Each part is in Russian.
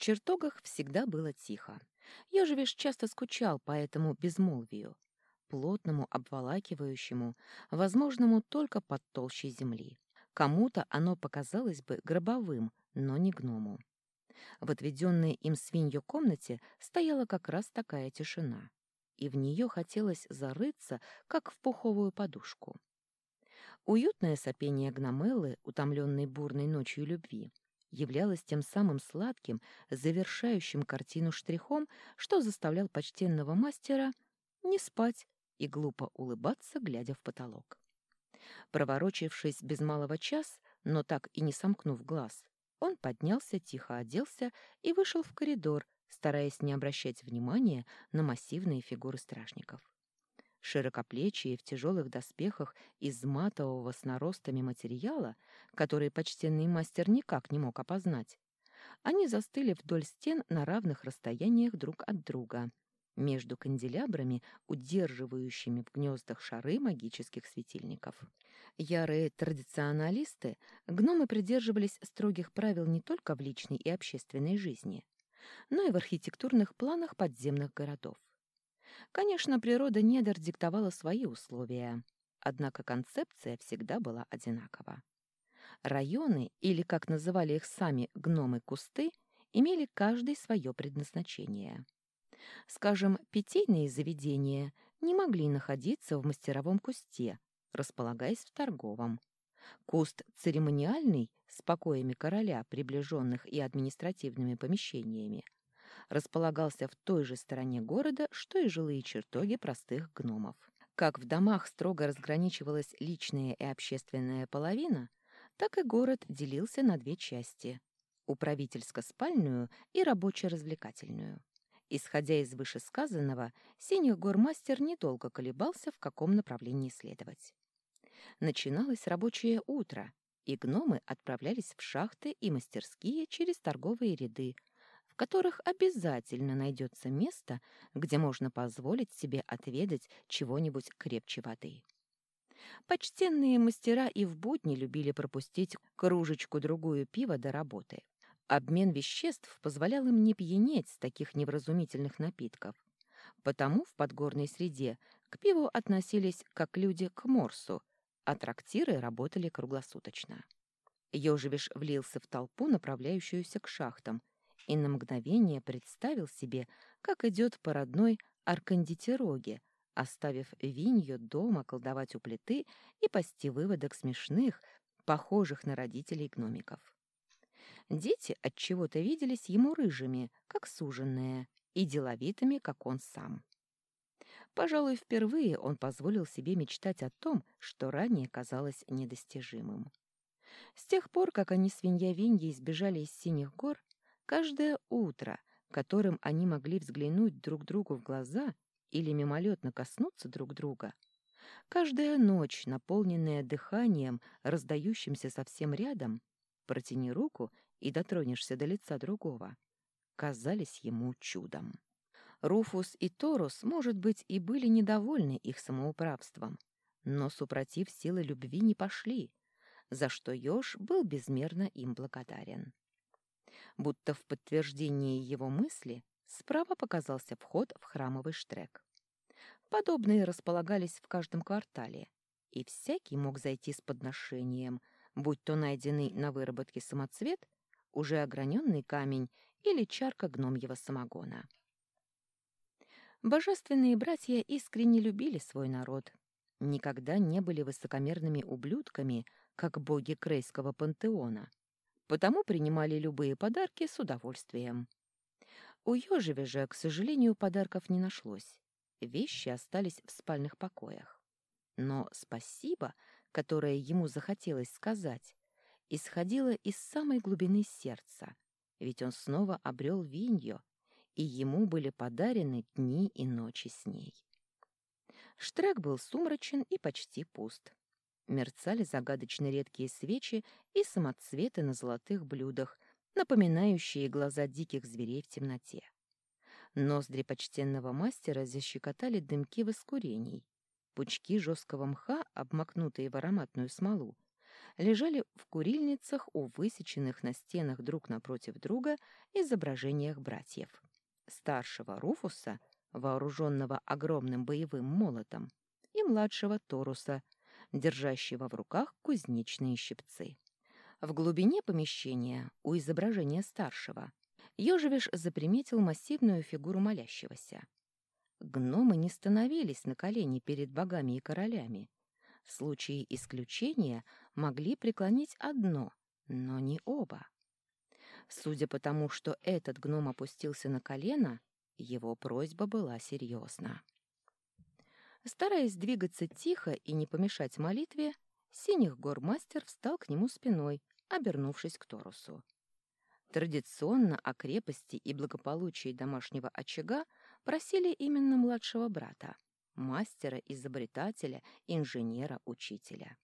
чертогах всегда было тихо. Ежевиш часто скучал по этому безмолвию, плотному, обволакивающему, возможному только под толщей земли. Кому-то оно показалось бы гробовым, но не гному. В отведенной им свинью комнате стояла как раз такая тишина, и в нее хотелось зарыться, как в пуховую подушку. Уютное сопение гномеллы, утомленной бурной ночью любви, являлось тем самым сладким, завершающим картину штрихом, что заставлял почтенного мастера не спать и глупо улыбаться, глядя в потолок. Проворочившись без малого час, но так и не сомкнув глаз, он поднялся, тихо оделся и вышел в коридор, стараясь не обращать внимания на массивные фигуры стражников. Широкоплечие в тяжелых доспехах из матового с наростами материала, который почтенный мастер никак не мог опознать, они застыли вдоль стен на равных расстояниях друг от друга, между канделябрами, удерживающими в гнездах шары магических светильников. Ярые традиционалисты, гномы придерживались строгих правил не только в личной и общественной жизни, но и в архитектурных планах подземных городов. Конечно, природа недр диктовала свои условия, однако концепция всегда была одинакова. Районы, или, как называли их сами гномы-кусты, имели каждый свое предназначение. Скажем, питейные заведения не могли находиться в мастеровом кусте, располагаясь в торговом. Куст церемониальный, с покоями короля, приближенных и административными помещениями, располагался в той же стороне города, что и жилые чертоги простых гномов. Как в домах строго разграничивалась личная и общественная половина, так и город делился на две части – управительско-спальную и рабоче-развлекательную. Исходя из вышесказанного, Синих гормастер недолго колебался, в каком направлении следовать. Начиналось рабочее утро, и гномы отправлялись в шахты и мастерские через торговые ряды, которых обязательно найдется место, где можно позволить себе отведать чего-нибудь крепче воды. Почтенные мастера и в будни любили пропустить кружечку-другую пива до работы. Обмен веществ позволял им не пьянеть с таких невразумительных напитков. Потому в подгорной среде к пиву относились как люди к морсу, а трактиры работали круглосуточно. Ёжевиш влился в толпу, направляющуюся к шахтам, и на мгновение представил себе, как идет по родной Аркандитероге, оставив Винью дома колдовать у плиты и пасти выводок смешных, похожих на родителей гномиков. Дети от чего то виделись ему рыжими, как суженные, и деловитыми, как он сам. Пожалуй, впервые он позволил себе мечтать о том, что ранее казалось недостижимым. С тех пор, как они с Винья-Виньей сбежали из Синих гор, Каждое утро, которым они могли взглянуть друг другу в глаза или мимолетно коснуться друг друга, каждая ночь, наполненная дыханием, раздающимся совсем рядом, протяни руку и дотронешься до лица другого, казались ему чудом. Руфус и Торус, может быть, и были недовольны их самоуправством, но, супротив силы любви, не пошли, за что Ёж был безмерно им благодарен. Будто в подтверждение его мысли справа показался вход в храмовый штрек. Подобные располагались в каждом квартале, и всякий мог зайти с подношением, будь то найденный на выработке самоцвет, уже ограненный камень или чарка гномьего самогона. Божественные братья искренне любили свой народ, никогда не были высокомерными ублюдками, как боги Крейского пантеона, потому принимали любые подарки с удовольствием. У Ёжеве же, к сожалению, подарков не нашлось. Вещи остались в спальных покоях. Но спасибо, которое ему захотелось сказать, исходило из самой глубины сердца, ведь он снова обрел Виньо, и ему были подарены дни и ночи с ней. Штрек был сумрачен и почти пуст мерцали загадочно редкие свечи и самоцветы на золотых блюдах, напоминающие глаза диких зверей в темноте. Ноздри почтенного мастера защекотали дымки воскурений. Пучки жесткого мха, обмакнутые в ароматную смолу, лежали в курильницах у высеченных на стенах друг напротив друга изображениях братьев. Старшего Руфуса, вооруженного огромным боевым молотом, и младшего Торуса, держащего в руках кузнечные щипцы. В глубине помещения, у изображения старшего, Ёжевиш заприметил массивную фигуру молящегося. Гномы не становились на колени перед богами и королями. В случае исключения могли преклонить одно, но не оба. Судя по тому, что этот гном опустился на колено, его просьба была серьезна. Стараясь двигаться тихо и не помешать молитве, Синих гор мастер встал к нему спиной, обернувшись к Торусу. Традиционно о крепости и благополучии домашнего очага просили именно младшего брата, мастера, изобретателя, инженера, учителя.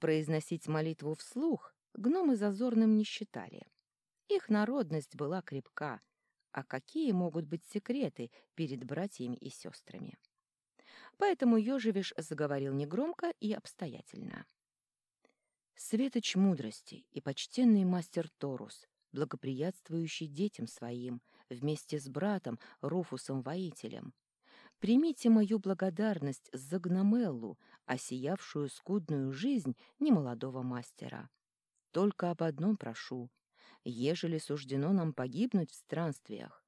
Произносить молитву вслух гномы зазорным не считали. Их народность была крепка, а какие могут быть секреты перед братьями и сестрами? Поэтому Ёжевиш заговорил негромко и обстоятельно. «Светоч мудрости и почтенный мастер Торус, благоприятствующий детям своим, вместе с братом Руфусом-воителем, примите мою благодарность за Гномеллу, осиявшую скудную жизнь немолодого мастера. Только об одном прошу. Ежели суждено нам погибнуть в странствиях,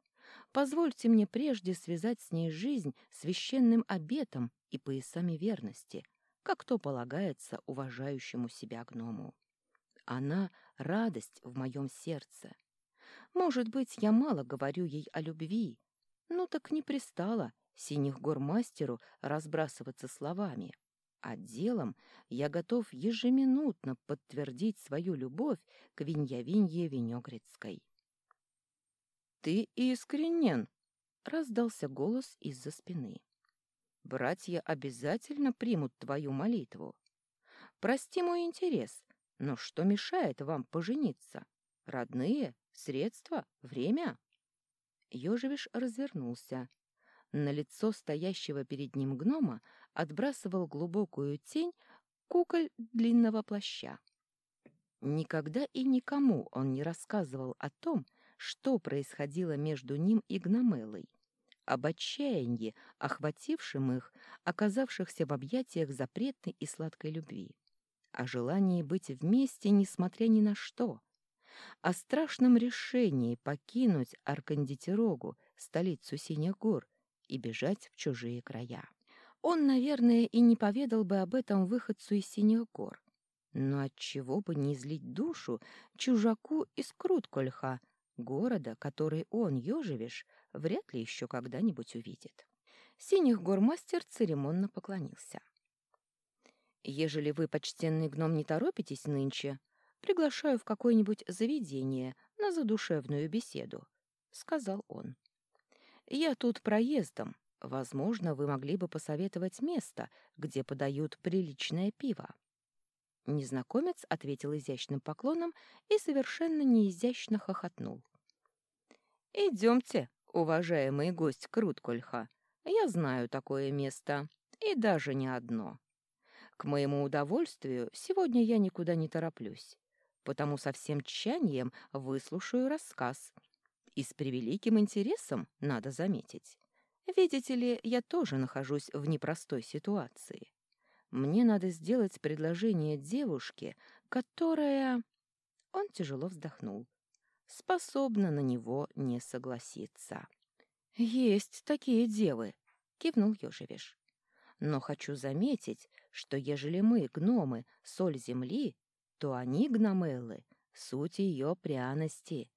Позвольте мне прежде связать с ней жизнь священным обетом и поясами верности, как то полагается уважающему себя гному. Она — радость в моем сердце. Может быть, я мало говорю ей о любви, ну так не пристало синих гор мастеру разбрасываться словами, а делом я готов ежеминутно подтвердить свою любовь к Виньявинье Венегрицкой ты искренен!» — раздался голос из-за спины. «Братья обязательно примут твою молитву. Прости мой интерес, но что мешает вам пожениться? Родные? Средства? Время?» Ёжевиш развернулся. На лицо стоящего перед ним гнома отбрасывал глубокую тень куколь длинного плаща. Никогда и никому он не рассказывал о том, что происходило между ним и Гномелой, об отчаянии, охватившем их, оказавшихся в объятиях запретной и сладкой любви, о желании быть вместе, несмотря ни на что, о страшном решении покинуть Аркандитерогу, столицу Синих гор, и бежать в чужие края. Он, наверное, и не поведал бы об этом выходцу из Синих гор. Но отчего бы не излить душу чужаку из Круткольха, Города, который он, Ёжевиш, вряд ли еще когда-нибудь увидит. Синих гормастер церемонно поклонился. «Ежели вы, почтенный гном, не торопитесь нынче, приглашаю в какое-нибудь заведение на задушевную беседу», — сказал он. «Я тут проездом. Возможно, вы могли бы посоветовать место, где подают приличное пиво». Незнакомец ответил изящным поклоном и совершенно неизящно хохотнул. «Идемте, уважаемый гость Круткольха, я знаю такое место, и даже не одно. К моему удовольствию сегодня я никуда не тороплюсь, потому со всем тщанием выслушаю рассказ. И с превеликим интересом, надо заметить. Видите ли, я тоже нахожусь в непростой ситуации. Мне надо сделать предложение девушке, которая...» Он тяжело вздохнул. «Способна на него не согласиться». «Есть такие девы», — кивнул Ёжевиш. «Но хочу заметить, что ежели мы, гномы, соль земли, то они, гномеллы, суть ее пряности.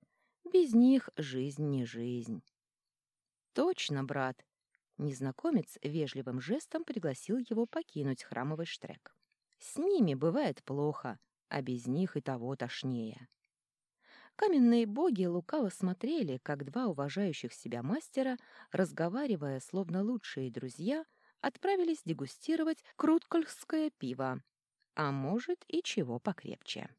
Без них жизнь не жизнь». «Точно, брат», Незнакомец вежливым жестом пригласил его покинуть храмовый штрек. С ними бывает плохо, а без них и того тошнее. Каменные боги лукаво смотрели, как два уважающих себя мастера, разговаривая, словно лучшие друзья, отправились дегустировать круткольское пиво, а может и чего покрепче.